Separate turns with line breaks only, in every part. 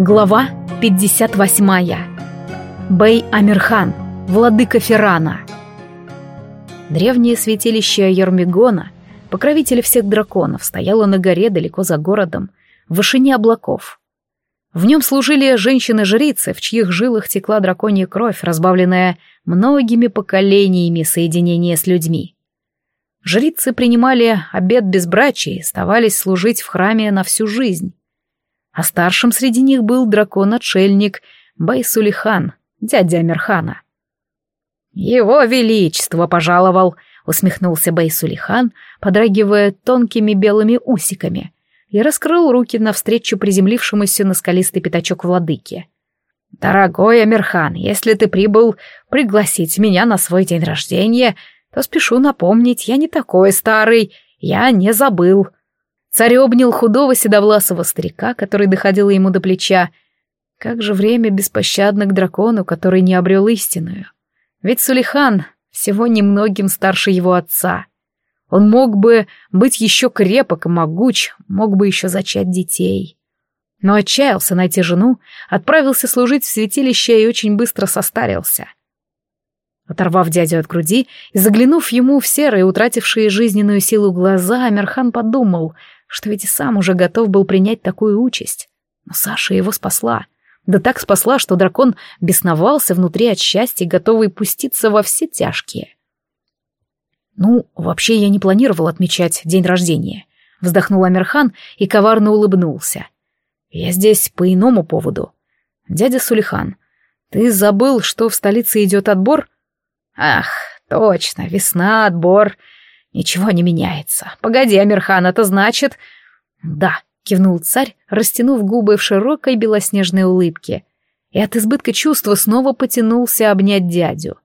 Глава 58. Бей Амирхан, владыка Феррана. Древнее святилище Йормигона, покровитель всех драконов, стояло на горе далеко за городом, в вышине облаков. В нем служили женщины-жрицы, в чьих жилах текла драконья кровь, разбавленная многими поколениями соединения с людьми. Жрицы принимали обет безбрачия и оставались служить в храме на всю жизнь а старшим среди них был дракон-отшельник Байсулихан, дядя Амирхана. «Его Величество пожаловал!» — усмехнулся Байсулихан, подрагивая тонкими белыми усиками, и раскрыл руки навстречу приземлившемуся на скалистый пятачок владыки. «Дорогой Амирхан, если ты прибыл пригласить меня на свой день рождения, то спешу напомнить, я не такой старый, я не забыл. Царь обнял худого седовласого старика, который доходил ему до плеча. Как же время беспощадно к дракону, который не обрел истинную. Ведь Сулихан всего немногим старше его отца. Он мог бы быть еще крепок и могуч, мог бы еще зачать детей. Но отчаялся найти жену, отправился служить в святилище и очень быстро состарился. Оторвав дядю от груди и заглянув ему в серые, утратившие жизненную силу глаза, Амирхан подумал — что ведь и сам уже готов был принять такую участь. Но Саша его спасла. Да так спасла, что дракон бесновался внутри от счастья, готовый пуститься во все тяжкие. «Ну, вообще я не планировал отмечать день рождения», — вздохнул Амирхан и коварно улыбнулся. «Я здесь по иному поводу. Дядя Сулихан, ты забыл, что в столице идет отбор?» «Ах, точно, весна, отбор. Ничего не меняется. Погоди, Амирхан, это значит... Да, кивнул царь, растянув губы в широкой белоснежной улыбке. И от избытка чувства снова потянулся обнять дядю.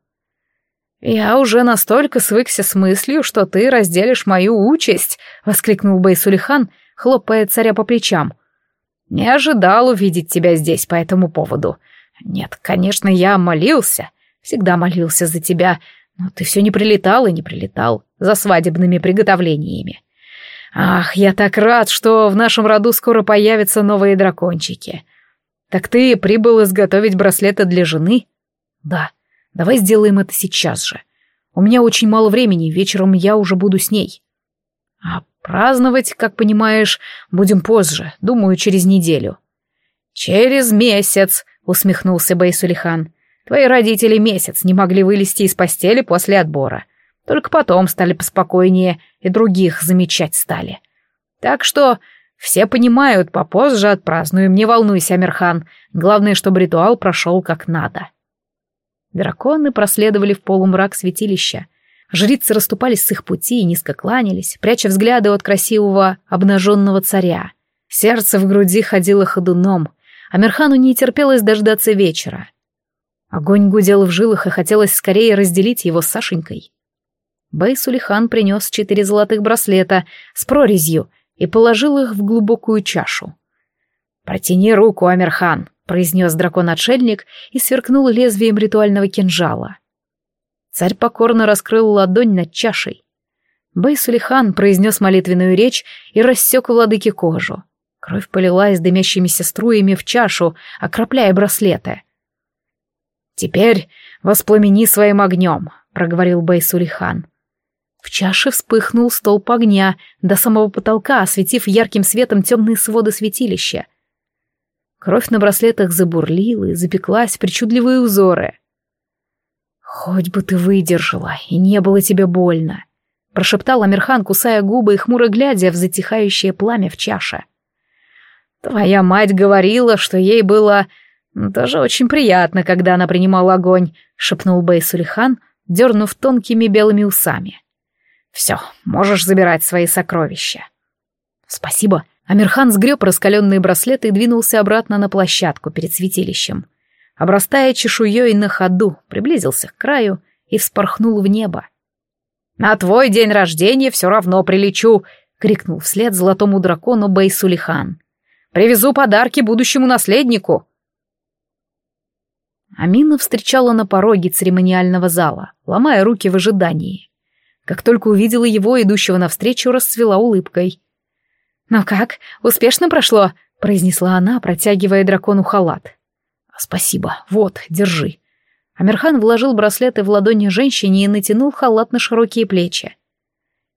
«Я уже настолько свыкся с мыслью, что ты разделишь мою участь», — воскликнул Байсулихан, хлопая царя по плечам. «Не ожидал увидеть тебя здесь по этому поводу. Нет, конечно, я молился, всегда молился за тебя, но ты все не прилетал и не прилетал за свадебными приготовлениями. Ах, я так рад, что в нашем роду скоро появятся новые дракончики. Так ты прибыл изготовить браслеты для жены? Да, давай сделаем это сейчас же. У меня очень мало времени, вечером я уже буду с ней. А праздновать, как понимаешь, будем позже, думаю, через неделю. Через месяц, усмехнулся Байсулихан. Твои родители месяц не могли вылезти из постели после отбора. Только потом стали поспокойнее и других замечать стали. Так что все понимают, попозже отпразднуем, не волнуйся, Амирхан. Главное, чтобы ритуал прошел как надо. Драконы проследовали в полумрак святилища. Жрицы расступались с их пути и низко кланялись, пряча взгляды от красивого обнаженного царя. Сердце в груди ходило ходуном. Амирхану не терпелось дождаться вечера. Огонь гудел в жилах, и хотелось скорее разделить его с Сашенькой. Бейсулихан принес четыре золотых браслета с прорезью и положил их в глубокую чашу. «Протяни руку, Амирхан», — произнес дракон-отшельник и сверкнул лезвием ритуального кинжала. Царь покорно раскрыл ладонь над чашей. Бейсулихан произнес молитвенную речь и рассек владыке кожу. Кровь полилась дымящимися струями в чашу, окропляя браслеты — «Теперь воспламени своим огнем», — проговорил Бейсулихан. В чаше вспыхнул столб огня до самого потолка, осветив ярким светом темные своды святилища. Кровь на браслетах забурлила и запеклась в причудливые узоры. «Хоть бы ты выдержала, и не было тебе больно», — прошептал Амирхан, кусая губы и хмуро глядя в затихающее пламя в чаше. «Твоя мать говорила, что ей было «Тоже очень приятно, когда она принимала огонь», — шепнул Бейсулихан, дернув тонкими белыми усами. «Все, можешь забирать свои сокровища». «Спасибо». Амирхан сгреб раскаленные браслеты и двинулся обратно на площадку перед святилищем. Обрастая чешуей на ходу, приблизился к краю и вспорхнул в небо. «На твой день рождения все равно прилечу!» — крикнул вслед золотому дракону Бейсулихан. «Привезу подарки будущему наследнику!» Амина встречала на пороге церемониального зала, ломая руки в ожидании. Как только увидела его, идущего навстречу, расцвела улыбкой. «Ну как, успешно прошло?» — произнесла она, протягивая дракону халат. «Спасибо. Вот, держи». Амирхан вложил браслеты в ладони женщине и натянул халат на широкие плечи.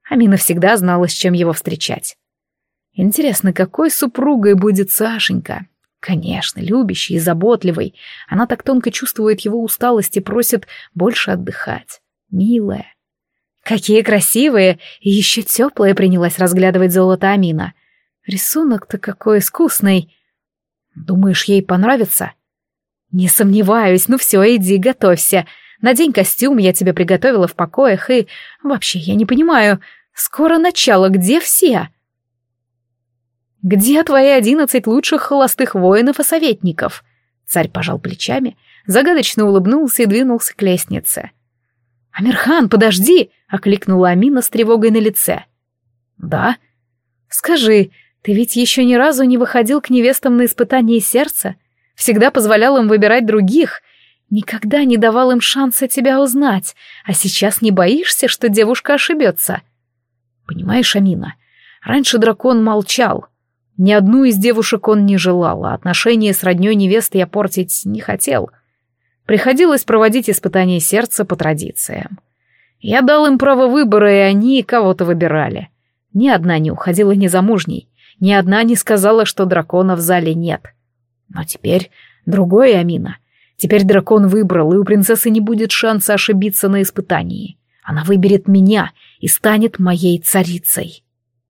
Амина всегда знала, с чем его встречать. Интересно, какой супругой будет Сашенька? Конечно, любящий и заботливый. Она так тонко чувствует его усталость и просит больше отдыхать. Милая. Какие красивые и еще теплые принялась разглядывать золото Амина. Рисунок-то какой искусный. Думаешь, ей понравится? Не сомневаюсь, ну все, иди, готовься. Надень костюм, я тебе приготовила в покоях, и... Вообще, я не понимаю, скоро начало, где все? Где твои одиннадцать лучших холостых воинов и советников? Царь пожал плечами, загадочно улыбнулся и двинулся к лестнице. «Амирхан, подожди!» — окликнула Амина с тревогой на лице. «Да?» «Скажи, ты ведь еще ни разу не выходил к невестам на испытание сердца? Всегда позволял им выбирать других, никогда не давал им шанса тебя узнать, а сейчас не боишься, что девушка ошибется?» «Понимаешь, Амина, раньше дракон молчал. Ни одну из девушек он не желал, а отношения с роднёй невесты я портить не хотел». Приходилось проводить испытания сердца по традициям. Я дал им право выбора, и они кого-то выбирали. Ни одна не уходила незамужней, ни одна не сказала, что дракона в зале нет. Но теперь другое Амина. Теперь дракон выбрал, и у принцессы не будет шанса ошибиться на испытании. Она выберет меня и станет моей царицей.